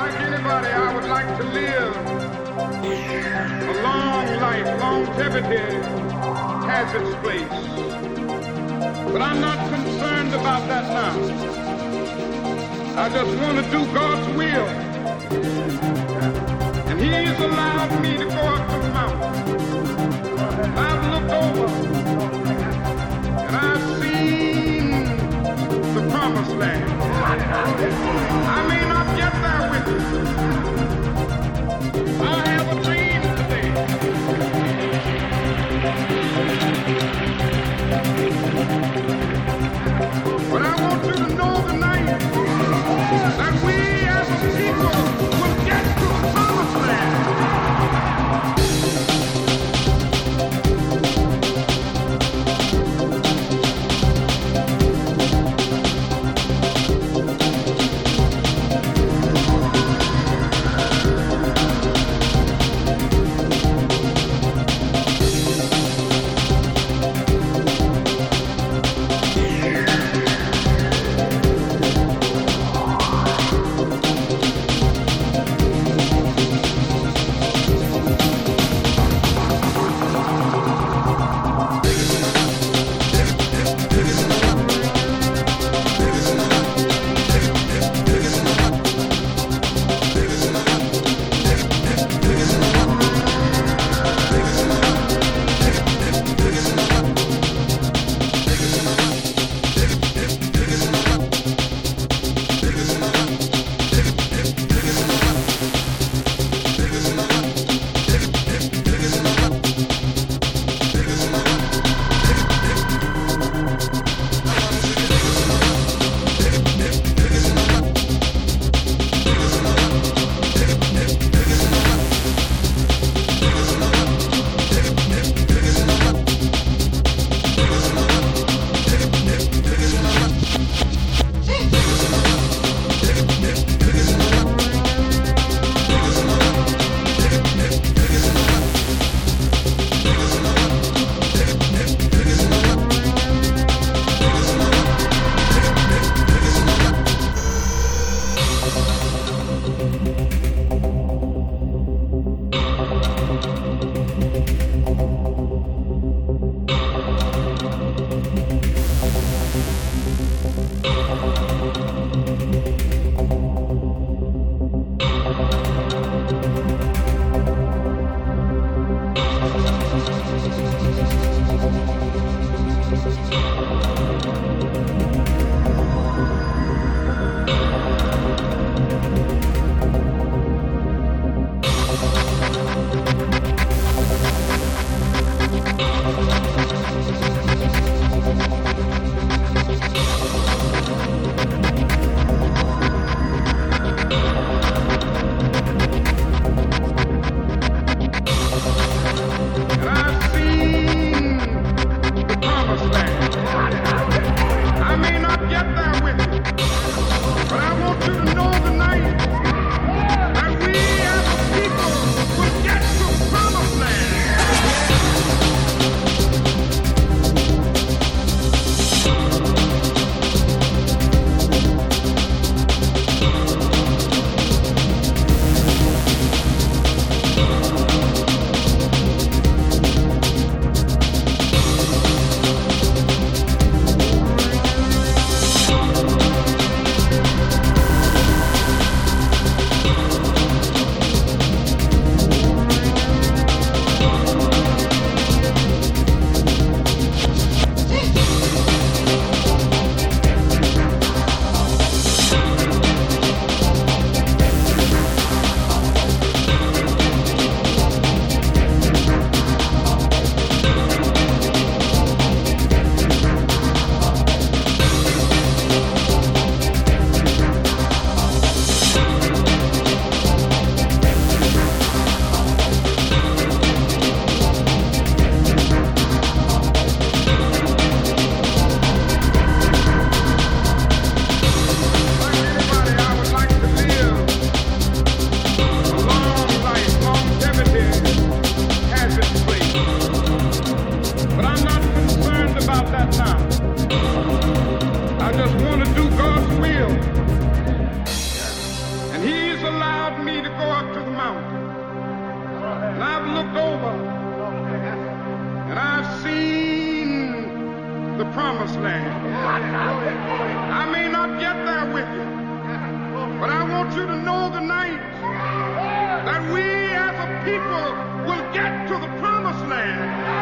like anybody, I would like to live a long life. Longevity has its place. But I'm not concerned about that now. I just want to do God's will. And He has allowed me to go up the mountain. with you. But I want you to know tonight that we as a people will get to the promised land.